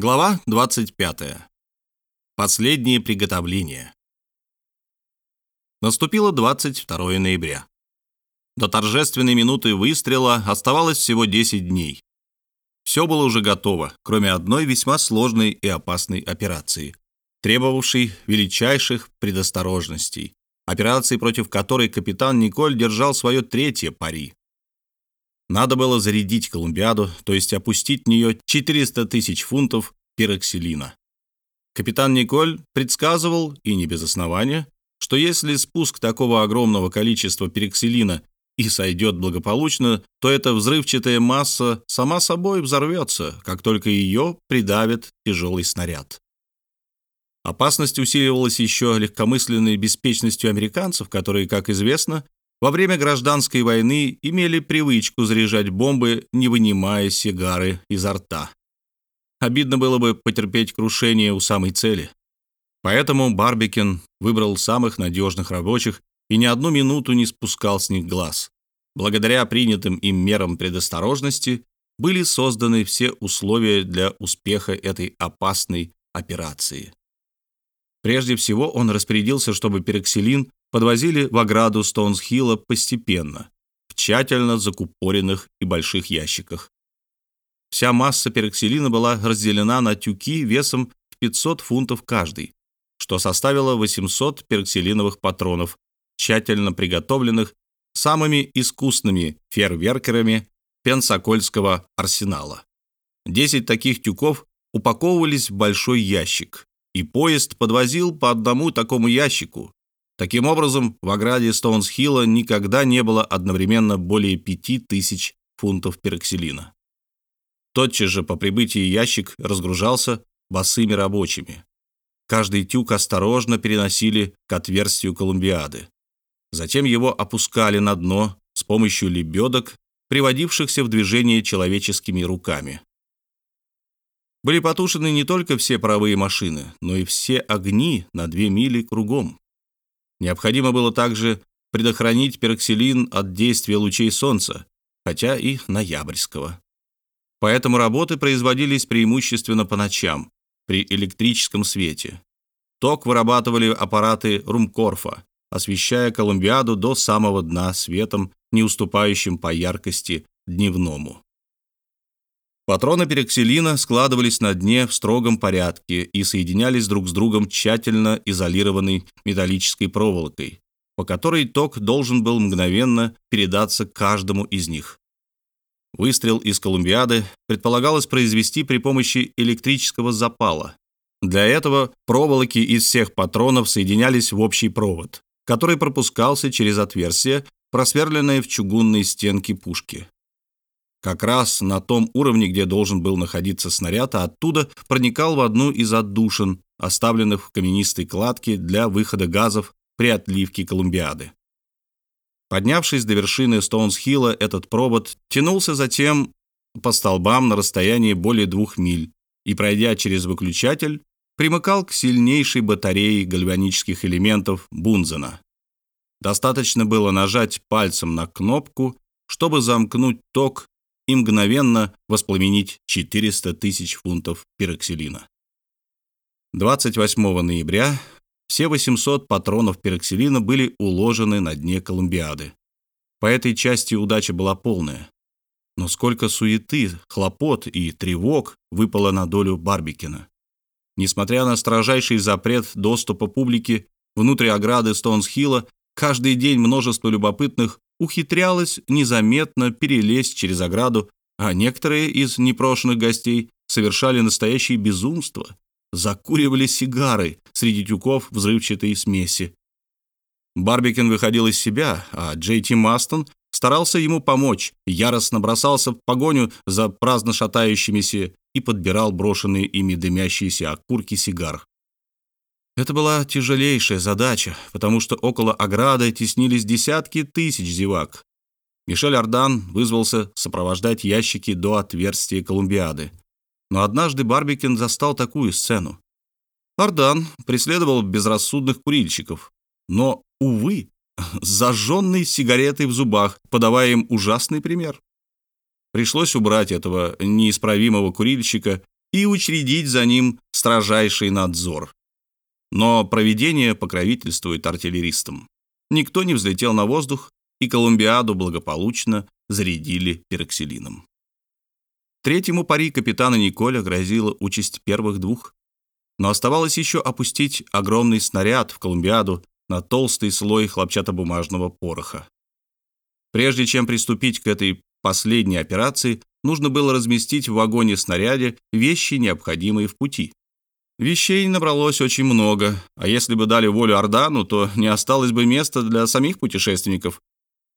Глава 25. Последние приготовления. Наступило 22 ноября. До торжественной минуты выстрела оставалось всего 10 дней. Все было уже готово, кроме одной весьма сложной и опасной операции, требовавшей величайших предосторожностей, операции, против которой капитан Николь держал свое третье пари. Надо было зарядить Колумбиаду, то есть опустить в нее 400 тысяч фунтов пироксилина. Капитан Николь предсказывал, и не без основания, что если спуск такого огромного количества пироксилина и сойдет благополучно, то эта взрывчатая масса сама собой взорвется, как только ее придавит тяжелый снаряд. Опасность усиливалась еще легкомысленной беспечностью американцев, которые, как известно, во время гражданской войны имели привычку заряжать бомбы, не вынимая сигары изо рта. Обидно было бы потерпеть крушение у самой цели. Поэтому Барбикин выбрал самых надежных рабочих и ни одну минуту не спускал с них глаз. Благодаря принятым им мерам предосторожности были созданы все условия для успеха этой опасной операции. Прежде всего он распорядился, чтобы пероксилин подвозили в ограду Стоунсхилла постепенно, в тщательно закупоренных и больших ящиках. Вся масса пероксилина была разделена на тюки весом в 500 фунтов каждый, что составило 800 пероксилиновых патронов, тщательно приготовленных самыми искусными фейерверкерами Пенсакольского арсенала. 10 таких тюков упаковывались в большой ящик, и поезд подвозил по одному такому ящику, Таким образом, в ограде Стоунсхилла никогда не было одновременно более пяти тысяч фунтов пероксилина. Тотчас же по прибытии ящик разгружался босыми рабочими. Каждый тюк осторожно переносили к отверстию Колумбиады. Затем его опускали на дно с помощью лебедок, приводившихся в движение человеческими руками. Были потушены не только все паровые машины, но и все огни на две мили кругом. Необходимо было также предохранить пероксилин от действия лучей солнца, хотя и ноябрьского. Поэтому работы производились преимущественно по ночам, при электрическом свете. Ток вырабатывали аппараты Румкорфа, освещая Колумбиаду до самого дна светом, не уступающим по яркости дневному. Патроны пероксилина складывались на дне в строгом порядке и соединялись друг с другом тщательно изолированной металлической проволокой, по которой ток должен был мгновенно передаться каждому из них. Выстрел из Колумбиады предполагалось произвести при помощи электрического запала. Для этого проволоки из всех патронов соединялись в общий провод, который пропускался через отверстие, просверленное в чугунной стенке пушки как раз на том уровне, где должен был находиться снаряд, а оттуда проникал в одну из отдушин, оставленных в каменистой кладке для выхода газов при отливке Колумбиады. Поднявшись до вершины Стоунсхилла, этот провод тянулся затем по столбам на расстоянии более двух миль и, пройдя через выключатель, примыкал к сильнейшей батарее гальванических элементов Бунзена. Достаточно было нажать пальцем на кнопку, чтобы замкнуть ток и мгновенно воспламенить 400 тысяч фунтов пироксилина. 28 ноября все 800 патронов пироксилина были уложены на дне Колумбиады. По этой части удача была полная. Но сколько суеты, хлопот и тревог выпало на долю Барбикина. Несмотря на строжайший запрет доступа публики внутрь ограды Стоунсхилла, каждый день множество любопытных ухитрялась незаметно перелезть через ограду, а некоторые из непрошенных гостей совершали настоящее безумство, закуривали сигары среди тюков взрывчатой смеси. Барбикен выходил из себя, а Джей Ти Мастон старался ему помочь, яростно бросался в погоню за праздно шатающимися и подбирал брошенные ими дымящиеся окурки сигар. Это была тяжелейшая задача, потому что около ограды теснились десятки тысяч зевак. Мишель Ардан вызвался сопровождать ящики до отверстия Колумбиады. Но однажды Барбикин застал такую сцену. Ардан преследовал безрассудных курильщиков, но, увы, зажженной сигаретой в зубах, подавая им ужасный пример. Пришлось убрать этого неисправимого курильщика и учредить за ним строжайший надзор. Но проведение покровительствует артиллеристам. Никто не взлетел на воздух, и Колумбиаду благополучно зарядили пероксилином. Третьему пари капитана Николя грозила участь первых двух. Но оставалось еще опустить огромный снаряд в Колумбиаду на толстый слой хлопчатобумажного пороха. Прежде чем приступить к этой последней операции, нужно было разместить в вагоне-снаряде вещи, необходимые в пути. Вещей набралось очень много, а если бы дали волю Ордану, то не осталось бы места для самих путешественников.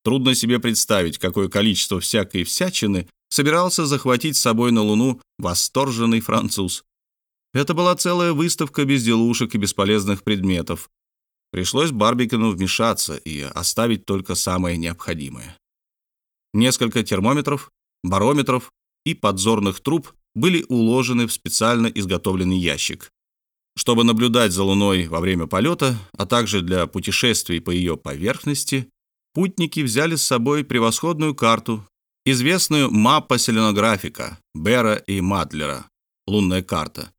Трудно себе представить, какое количество всякой всячины собирался захватить с собой на Луну восторженный француз. Это была целая выставка безделушек и бесполезных предметов. Пришлось Барбикину вмешаться и оставить только самое необходимое. Несколько термометров, барометров и подзорных труб были уложены в специально изготовленный ящик. Чтобы наблюдать за Луной во время полета, а также для путешествий по ее поверхности, путники взяли с собой превосходную карту, известную маппа селенографика Бера и Мадлера, лунная карта,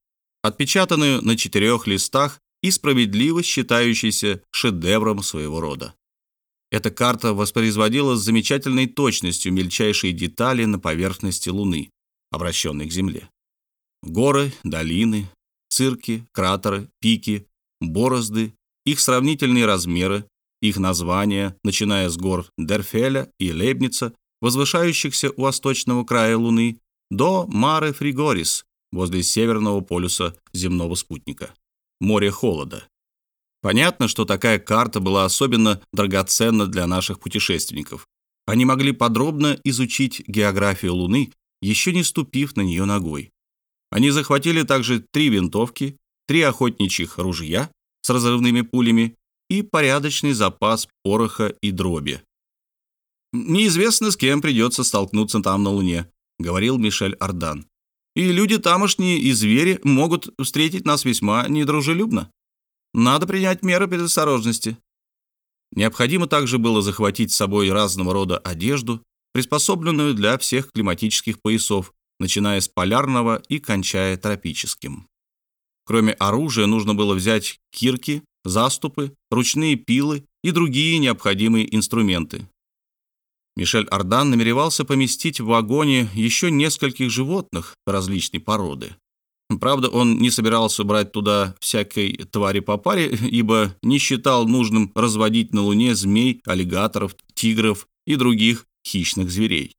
отпечатанную на четырех листах и справедливо считающейся шедевром своего рода. Эта карта воспроизводила с замечательной точностью мельчайшие детали на поверхности Луны, обращенной к Земле. Горы, долины, цирки, кратеры, пики, борозды, их сравнительные размеры, их названия, начиная с гор Дерфеля и Лейбница, возвышающихся у восточного края Луны, до Маре Фригорис, возле северного полюса земного спутника, море холода. Понятно, что такая карта была особенно драгоценна для наших путешественников. Они могли подробно изучить географию Луны, еще не ступив на нее ногой. Они захватили также три винтовки, три охотничьих ружья с разрывными пулями и порядочный запас пороха и дроби. «Неизвестно, с кем придется столкнуться там на Луне», — говорил Мишель Ардан. «И люди тамошние и звери могут встретить нас весьма недружелюбно». Надо принять меры предосторожности. Необходимо также было захватить с собой разного рода одежду, приспособленную для всех климатических поясов, начиная с полярного и кончая тропическим. Кроме оружия нужно было взять кирки, заступы, ручные пилы и другие необходимые инструменты. Мишель Ардан намеревался поместить в вагоне еще нескольких животных различной породы. Правда, он не собирался брать туда всякой твари по паре, ибо не считал нужным разводить на Луне змей, аллигаторов, тигров и других хищных зверей.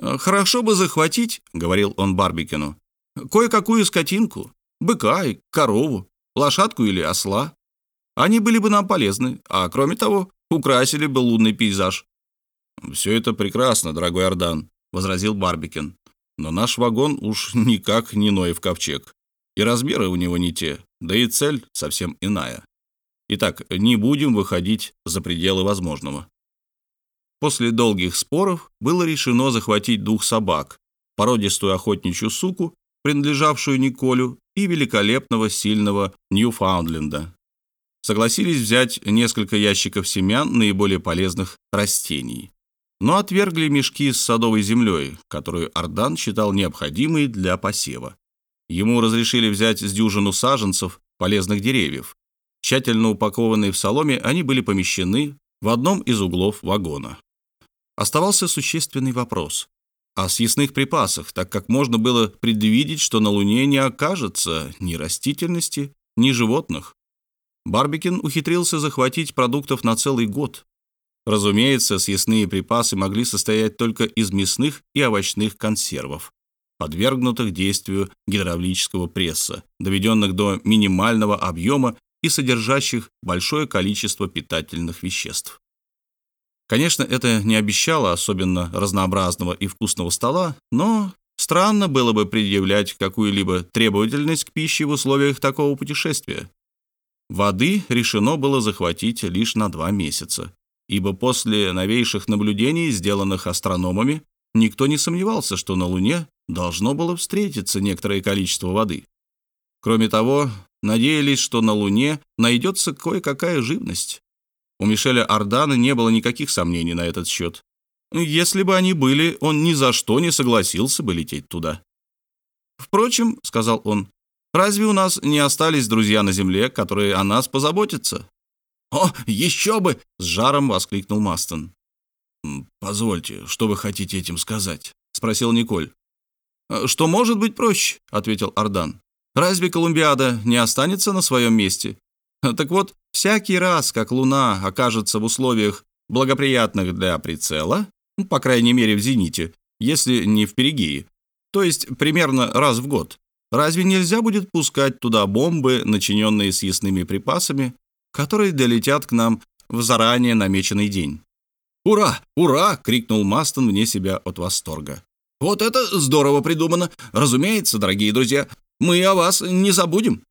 «Хорошо бы захватить», — говорил он Барбикину, — «кое-какую скотинку, быка и корову, лошадку или осла. Они были бы нам полезны, а кроме того, украсили бы лунный пейзаж». «Все это прекрасно, дорогой Ордан», — возразил Барбикин. «Но наш вагон уж никак не Ноев ковчег. И размеры у него не те, да и цель совсем иная. Итак, не будем выходить за пределы возможного. После долгих споров было решено захватить двух собак, породистую охотничью суку, принадлежавшую Николю, и великолепного сильного Ньюфаундленда. Согласились взять несколько ящиков семян наиболее полезных растений, но отвергли мешки с садовой землей, которую Ардан считал необходимой для посева. Ему разрешили взять с дюжину саженцев полезных деревьев. Тщательно упакованные в соломе, они были помещены в одном из углов вагона. Оставался существенный вопрос о съестных припасах, так как можно было предвидеть, что на Луне не окажется ни растительности, ни животных. Барбикин ухитрился захватить продуктов на целый год. Разумеется, съестные припасы могли состоять только из мясных и овощных консервов подвергнутых действию гидравлического пресса, доведенных до минимального объема и содержащих большое количество питательных веществ. Конечно, это не обещало особенно разнообразного и вкусного стола, но странно было бы предъявлять какую-либо требовательность к пище в условиях такого путешествия. Воды решено было захватить лишь на два месяца, ибо после новейших наблюдений, сделанных астрономами, никто не сомневался, что на Луне должно было встретиться некоторое количество воды. Кроме того, надеялись, что на Луне найдется кое-какая живность. У Мишеля Ардана не было никаких сомнений на этот счет. Если бы они были, он ни за что не согласился бы лететь туда. Впрочем, — сказал он, — разве у нас не остались друзья на земле, которые о нас позаботятся? «О, еще бы!» — с жаром воскликнул Мастон. «Позвольте, что вы хотите этим сказать?» — спросил Николь. «Э, «Что может быть проще?» — ответил Ардан. «Разве Колумбиада не останется на своем месте? Так вот, всякий раз, как Луна окажется в условиях, благоприятных для прицела, ну, по крайней мере в зените, если не в перигее, то есть примерно раз в год, разве нельзя будет пускать туда бомбы, начиненные съестными припасами, которые долетят к нам в заранее намеченный день? «Ура! Ура!» — крикнул Мастон вне себя от восторга. «Вот это здорово придумано! Разумеется, дорогие друзья, мы о вас не забудем!»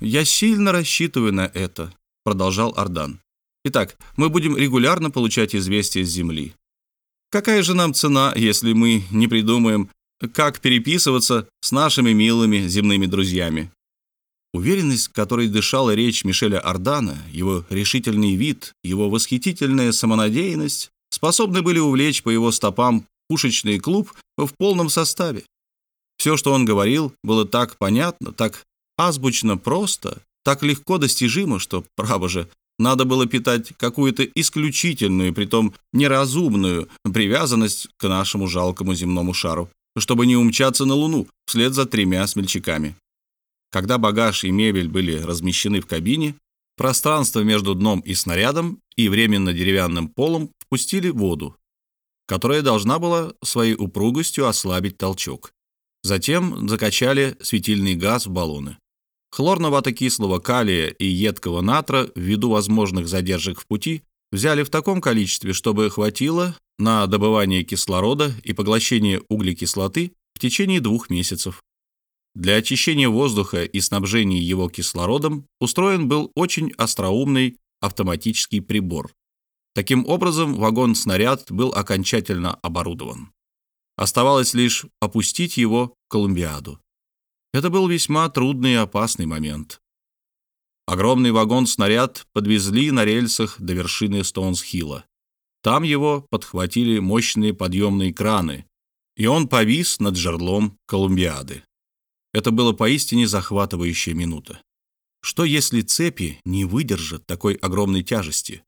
«Я сильно рассчитываю на это», — продолжал Ардан. «Итак, мы будем регулярно получать известия с Земли. Какая же нам цена, если мы не придумаем, как переписываться с нашими милыми земными друзьями?» Уверенность, которой дышала речь Мишеля Ардана, его решительный вид, его восхитительная самонадеянность способны были увлечь по его стопам пушечный клуб в полном составе. Все, что он говорил, было так понятно, так азбучно просто, так легко достижимо, что, право же, надо было питать какую-то исключительную, притом неразумную привязанность к нашему жалкому земному шару, чтобы не умчаться на Луну вслед за тремя смельчаками. Когда багаж и мебель были размещены в кабине, пространство между дном и снарядом и временно деревянным полом впустили воду, которая должна была своей упругостью ослабить толчок. Затем закачали светильный газ в баллоны. Хлорновато-кислого калия и едкого натра ввиду возможных задержек в пути взяли в таком количестве, чтобы хватило на добывание кислорода и поглощение углекислоты в течение двух месяцев. Для очищения воздуха и снабжения его кислородом устроен был очень остроумный автоматический прибор. Таким образом, вагон-снаряд был окончательно оборудован. Оставалось лишь опустить его в Колумбиаду. Это был весьма трудный и опасный момент. Огромный вагон-снаряд подвезли на рельсах до вершины Стоунсхилла. Там его подхватили мощные подъемные краны, и он повис над жерлом Колумбиады. Это было поистине захватывающая минута. Что если цепи не выдержат такой огромной тяжести?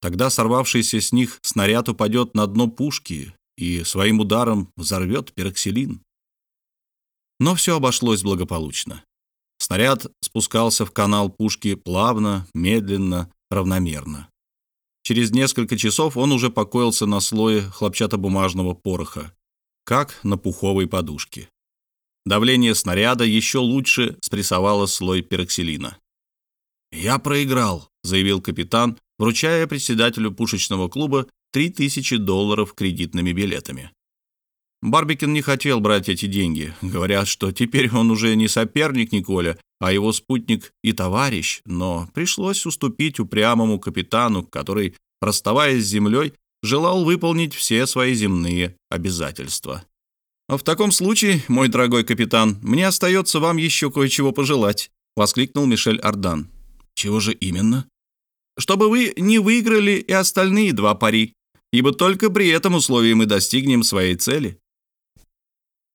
Тогда сорвавшийся с них снаряд упадет на дно пушки и своим ударом взорвет пероксилин. Но все обошлось благополучно. Снаряд спускался в канал пушки плавно, медленно, равномерно. Через несколько часов он уже покоился на слое хлопчатобумажного пороха, как на пуховой подушке. Давление снаряда еще лучше спрессовало слой пероксилина. «Я проиграл», — заявил капитан, вручая председателю пушечного клуба 3000 долларов кредитными билетами. Барбикин не хотел брать эти деньги. Говорят, что теперь он уже не соперник Николя, а его спутник и товарищ, но пришлось уступить упрямому капитану, который, расставаясь с землей, желал выполнить все свои земные обязательства. «В таком случае, мой дорогой капитан, мне остается вам еще кое-чего пожелать», — воскликнул Мишель Ардан. «Чего же именно?» «Чтобы вы не выиграли и остальные два пари, ибо только при этом условии мы достигнем своей цели».